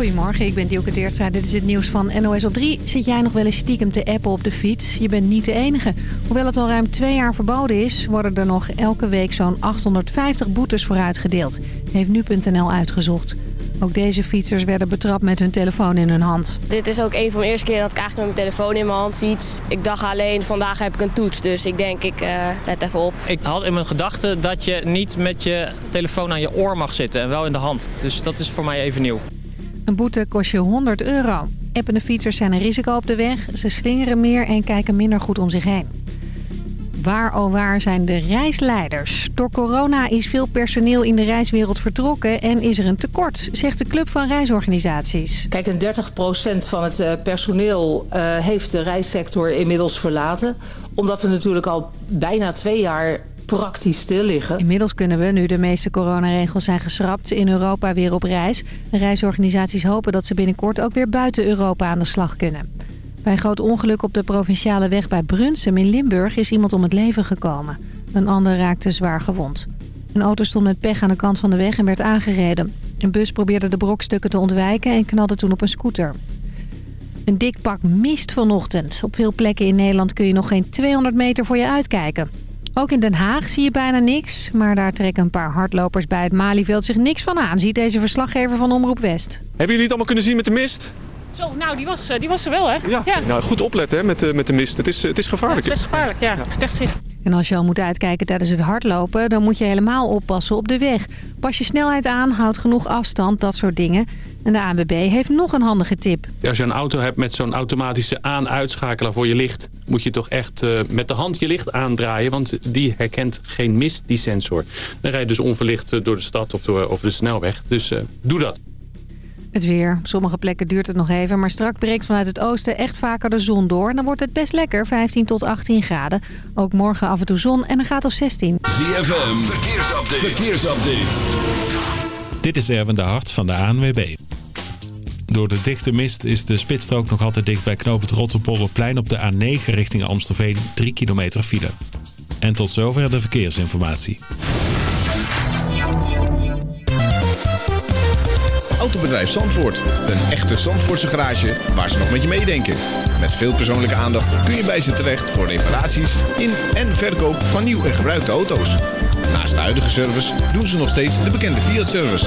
Goedemorgen, ik ben Dielke Teertstra. Dit is het nieuws van NOS op 3. Zit jij nog wel eens stiekem te appen op de fiets? Je bent niet de enige. Hoewel het al ruim twee jaar verboden is... worden er nog elke week zo'n 850 boetes voor uitgedeeld. Heeft nu.nl uitgezocht. Ook deze fietsers werden betrapt met hun telefoon in hun hand. Dit is ook een van de eerste keer dat ik eigenlijk met mijn telefoon in mijn hand fiets. Ik dacht alleen, vandaag heb ik een toets, dus ik denk, ik uh, let even op. Ik had in mijn gedachten dat je niet met je telefoon aan je oor mag zitten en wel in de hand. Dus dat is voor mij even nieuw. Een boete kost je 100 euro. Appende fietsers zijn een risico op de weg. Ze slingeren meer en kijken minder goed om zich heen. Waar oh waar zijn de reisleiders? Door corona is veel personeel in de reiswereld vertrokken en is er een tekort, zegt de Club van Reisorganisaties. Kijk, een 30% van het eh, personeel uh, heeft de reissector inmiddels verlaten. Omdat we natuurlijk al bijna twee jaar praktisch stil liggen. Inmiddels kunnen we, nu de meeste coronaregels zijn geschrapt, in Europa weer op reis. De reisorganisaties hopen dat ze binnenkort ook weer buiten Europa aan de slag kunnen. Bij een groot ongeluk op de provinciale weg bij Brunsum in Limburg is iemand om het leven gekomen. Een ander raakte zwaar gewond. Een auto stond met pech aan de kant van de weg en werd aangereden. Een bus probeerde de brokstukken te ontwijken en knalde toen op een scooter. Een dik pak mist vanochtend. Op veel plekken in Nederland kun je nog geen 200 meter voor je uitkijken. Ook in Den Haag zie je bijna niks. Maar daar trekken een paar hardlopers bij het Malieveld zich niks van aan... ziet deze verslaggever van Omroep West. Hebben jullie het allemaal kunnen zien met de mist? Zo, nou, die was, eh, die was er wel, hè? Ja, Nou, goed opletten hè, met, de, met de mist. Het is, het is gevaarlijk. Ja, het is best gevaarlijk, ja. ja. Het is echt zicht. En als je al moet uitkijken tijdens het hardlopen... dan moet je helemaal oppassen op de weg. Pas je snelheid aan, houd genoeg afstand, dat soort dingen. En de ANWB heeft nog een handige tip. Als je een auto hebt met zo'n automatische aan-uitschakelaar voor je licht... moet je toch echt uh, met de hand je licht aandraaien... want die herkent geen mist, die sensor. Dan rij je dus onverlicht door de stad of door, over de snelweg. Dus uh, doe dat. Het weer. Op sommige plekken duurt het nog even, maar straks breekt vanuit het oosten echt vaker de zon door. En dan wordt het best lekker, 15 tot 18 graden. Ook morgen af en toe zon en een gaat of 16. ZFM, verkeersupdate. verkeersupdate. Dit is Erwin de Hart van de ANWB. Door de dichte mist is de spitsstrook nog altijd dicht bij knoop het Rotterpolderplein op de A9 richting Amstelveen 3 kilometer file. En tot zover de verkeersinformatie. Autobedrijf Zandvoort. Een echte Zandvoortse garage waar ze nog met je meedenken. Met veel persoonlijke aandacht kun je bij ze terecht voor reparaties in en verkoop van nieuw en gebruikte auto's. Naast de huidige service doen ze nog steeds de bekende Fiat-service.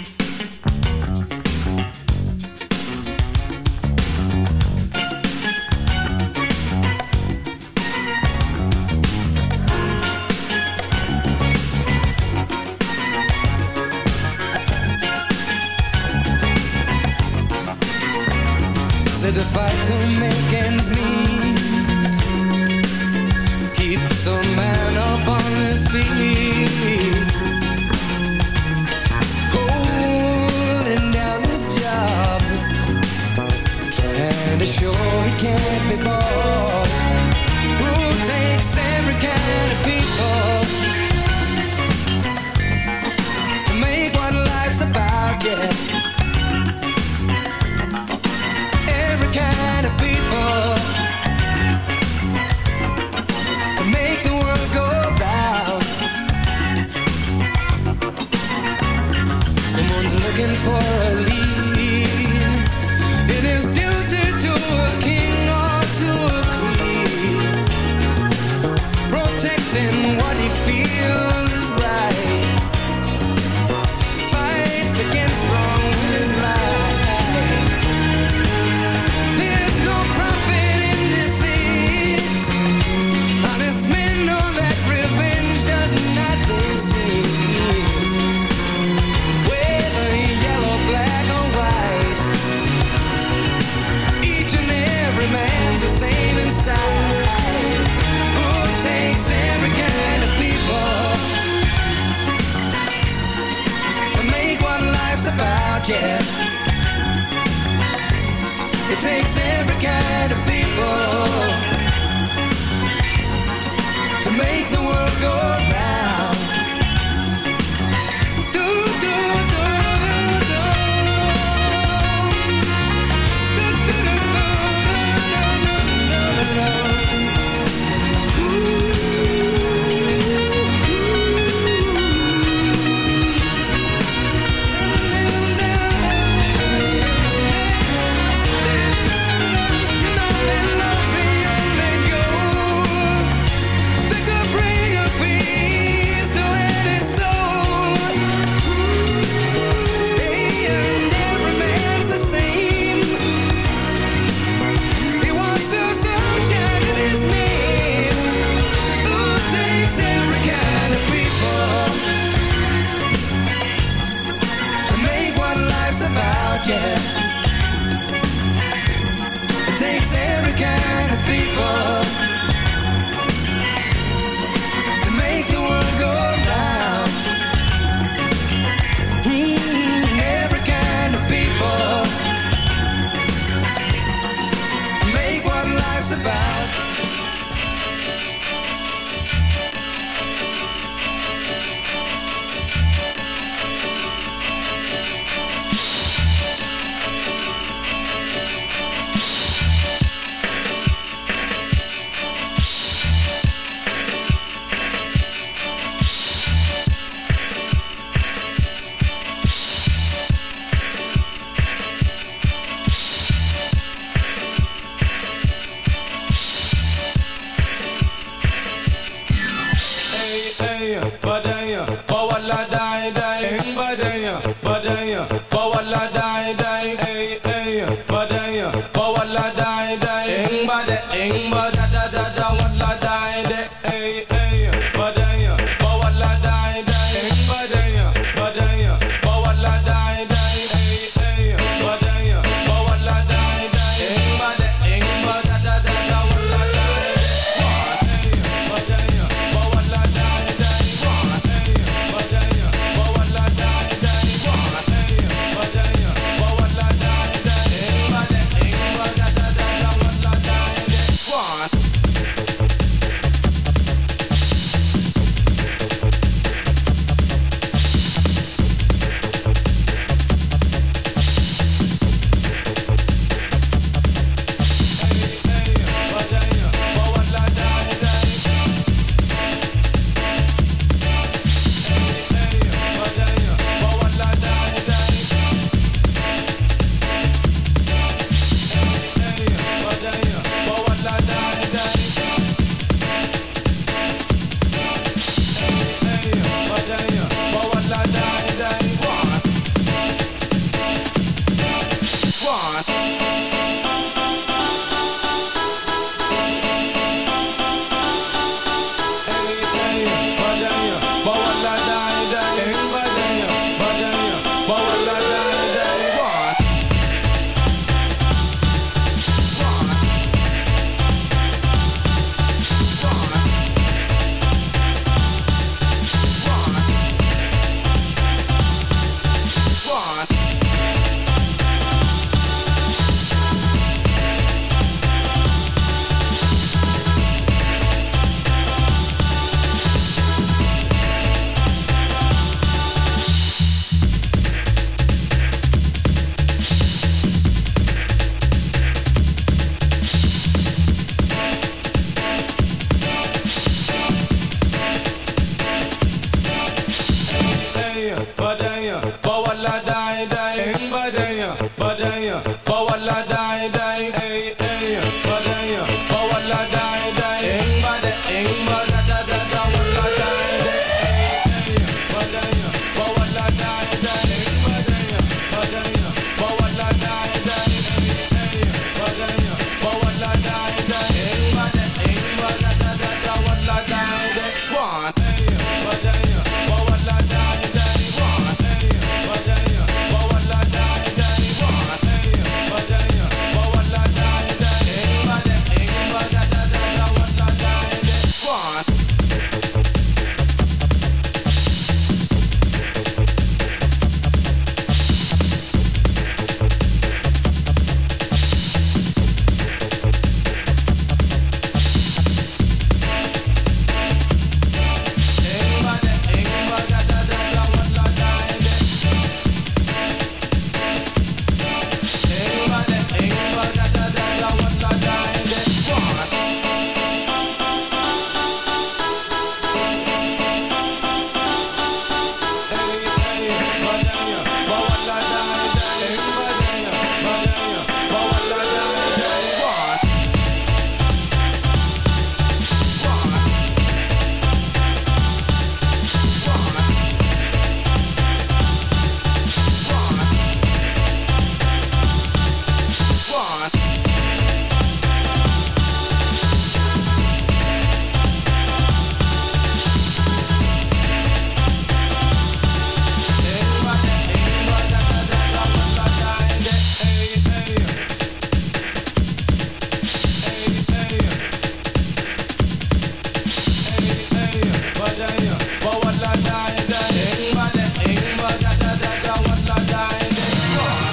Can't be bought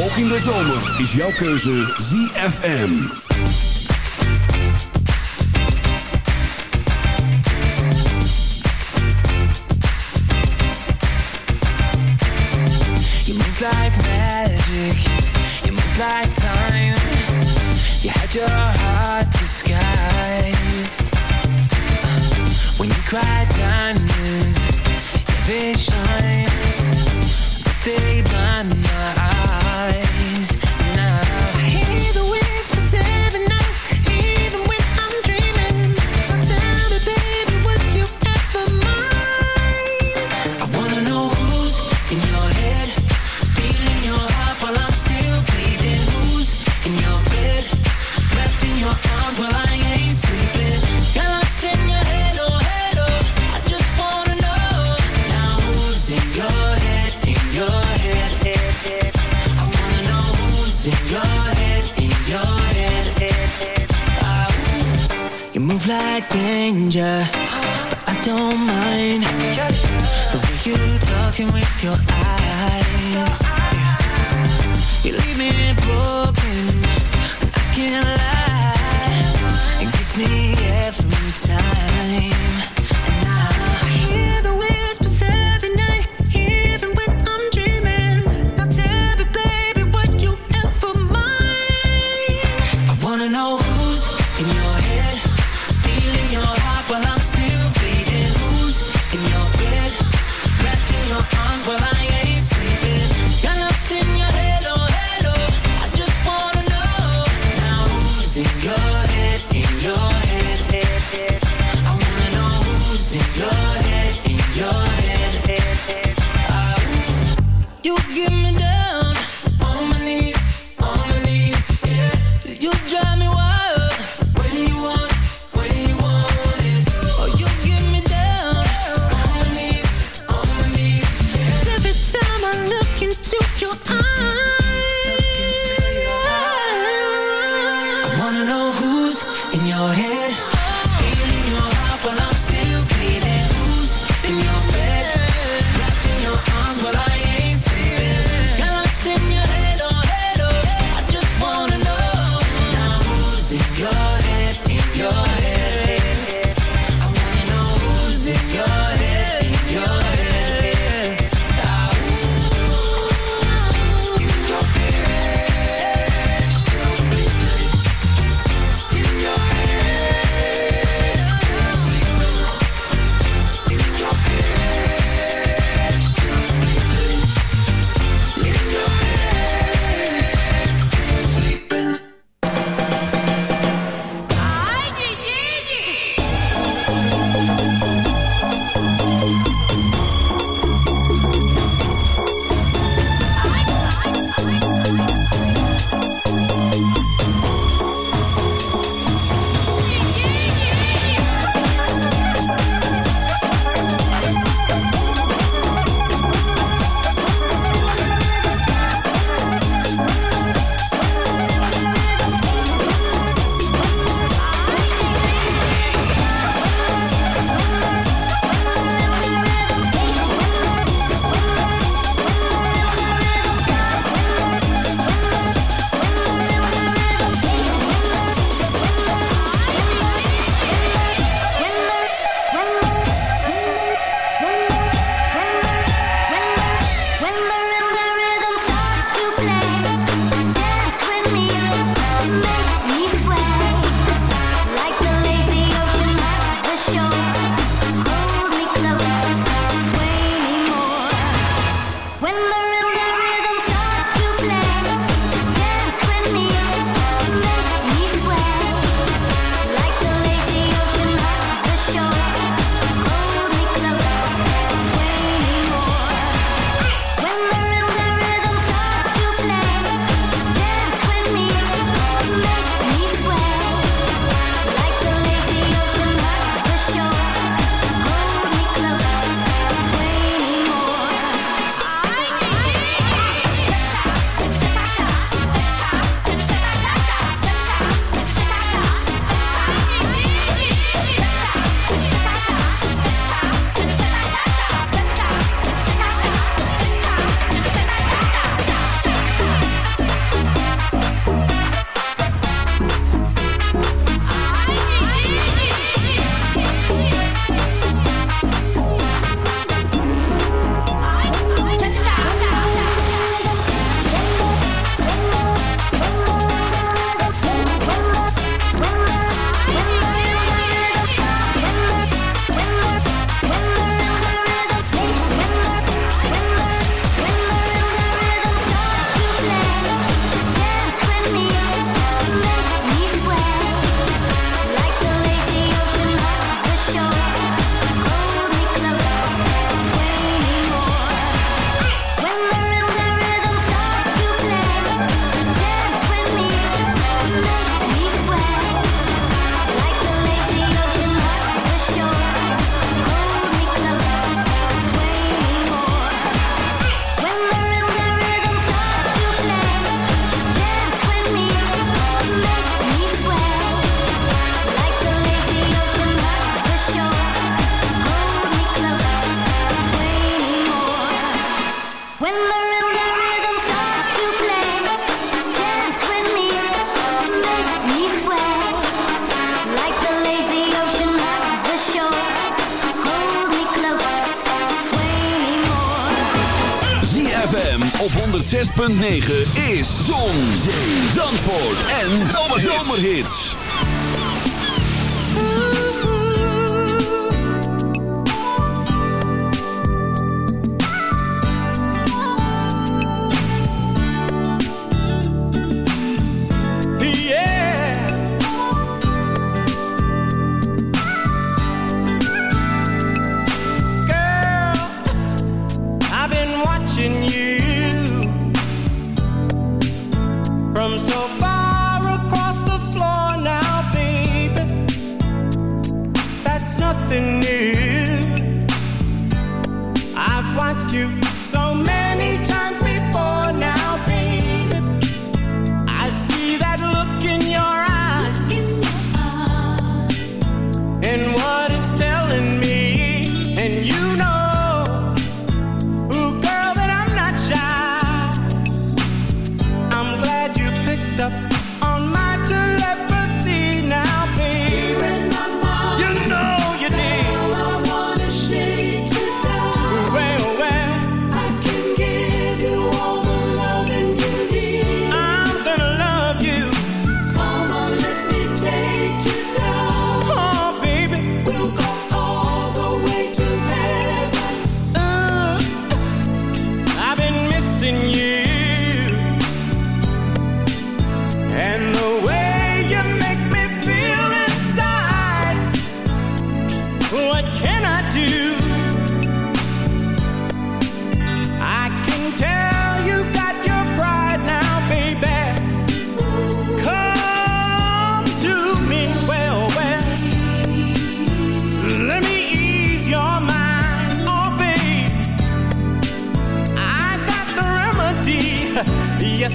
Ook in de zomer is jouw keuze ZFM. You moet like magic. You moet like time. You had your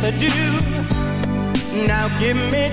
I do. Now give me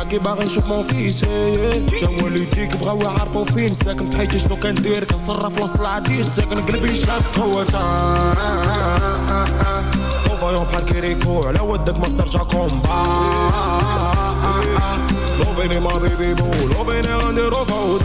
معاكي باغي نشوف مون فيس جا والديك بغاو يعرفو فين ساكن في حياتي شنو كندير كنصرف وسط العديس ساكن قلبي شاف قوة فايون بحال كيريكو على ودك ما ترجع كومبا لو فيني ما بيبي بو لو فيني غنديرو فوضى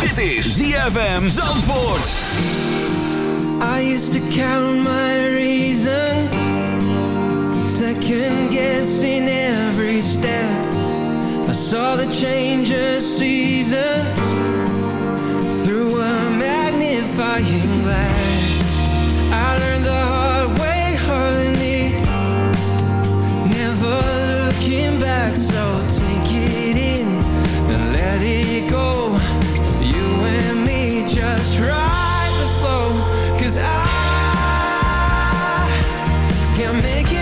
Dit is ZFM Zandvoort. I used to count my reasons. Second guessing every step. I saw the change of seasons. Through a magnifying glass. I learned the hard way, honey. Never looking back, so take it in and let it go just ride the flow Cause I can't make it.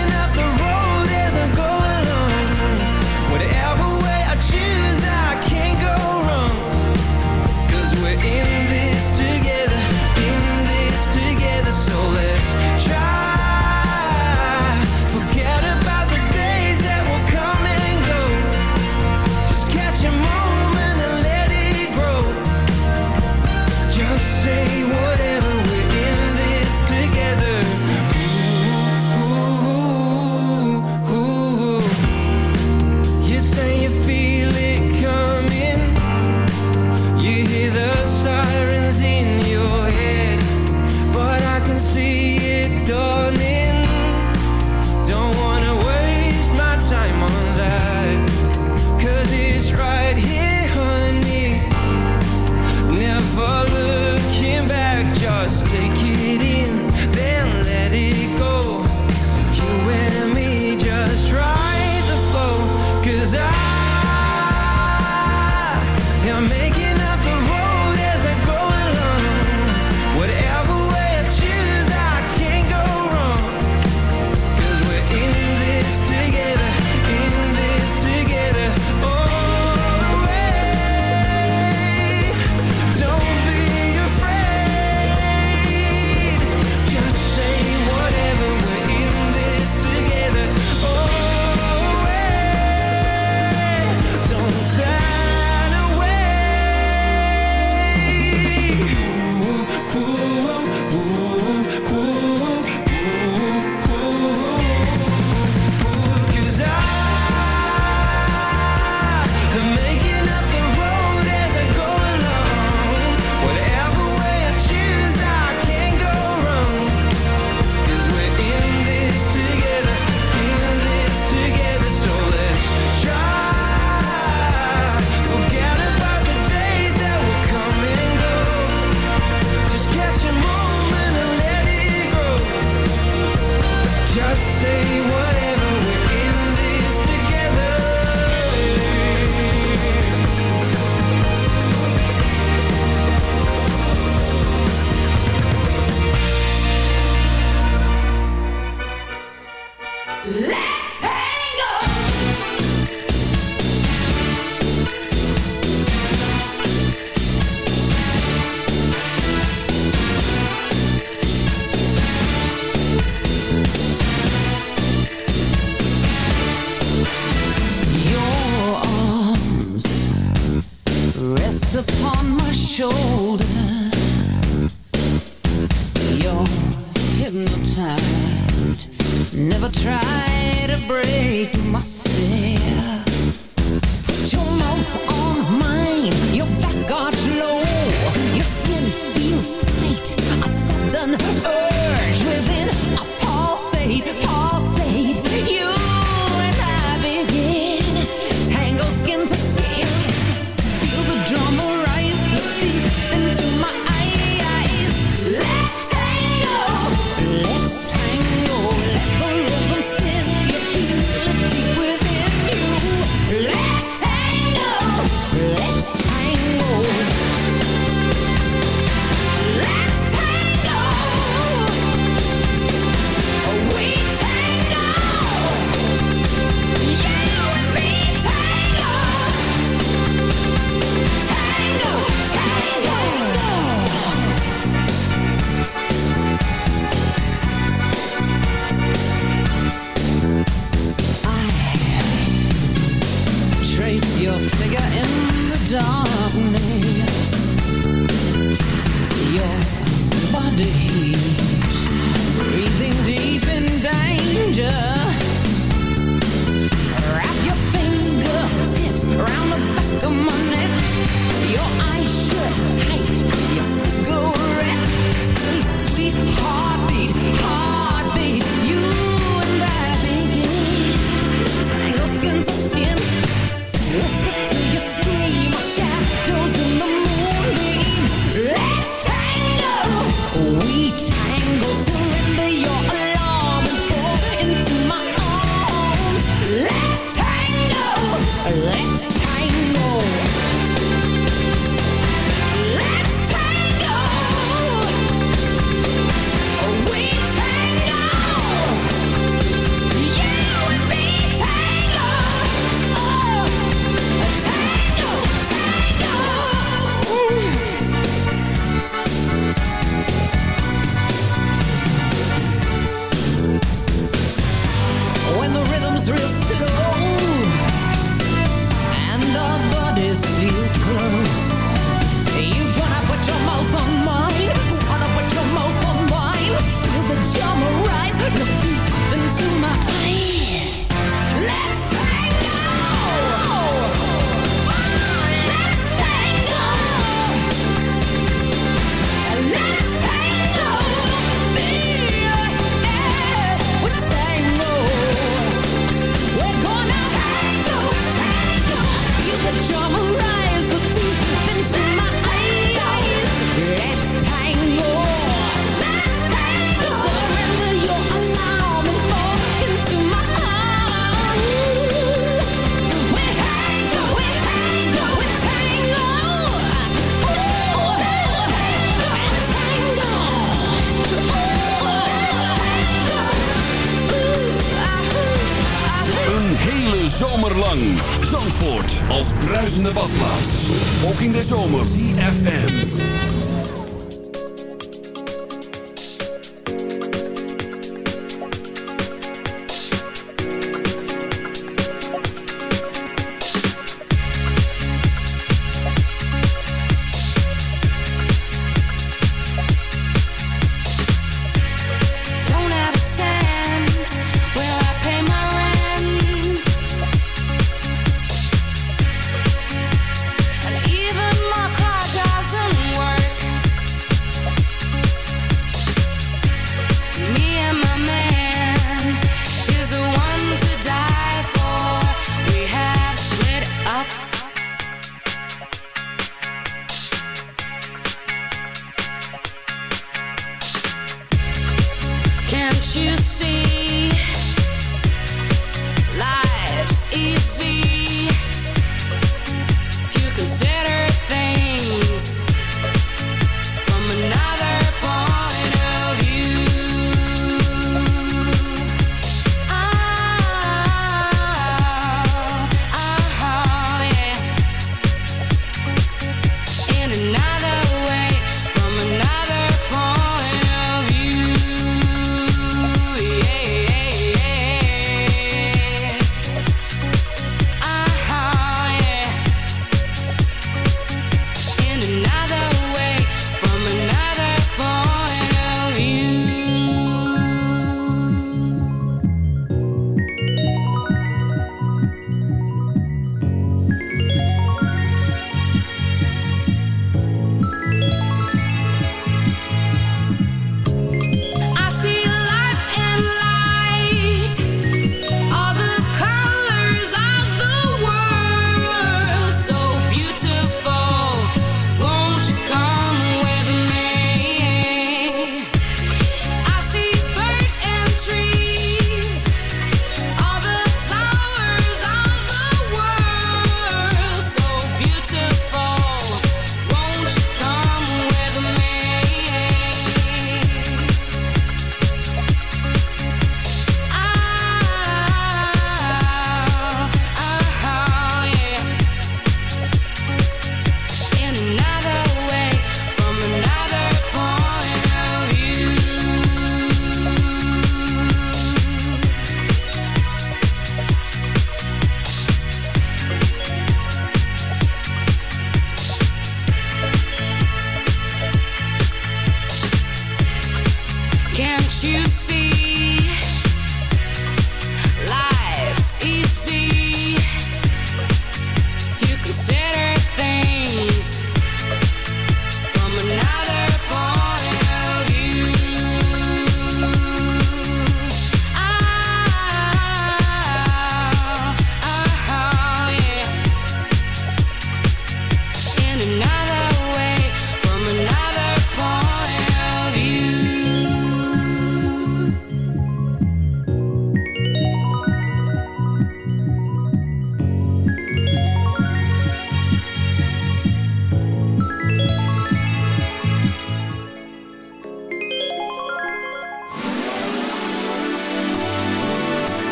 Oh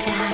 time.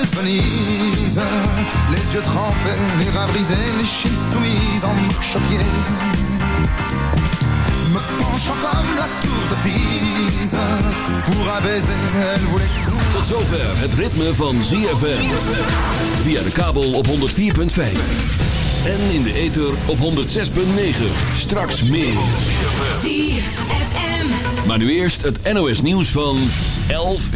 Je l'appelle Venise Les yeux trempés, les reins brisés, les chines soumises en marche-pied Me penchant comme la tour de Pise Pour un baiser, elle voulait tout Tot zover het ritme van ZFM. Via de kabel op 104.5. En in de ether op 106.9. Straks meer. Maar nu eerst het NOS nieuws van 11 uur.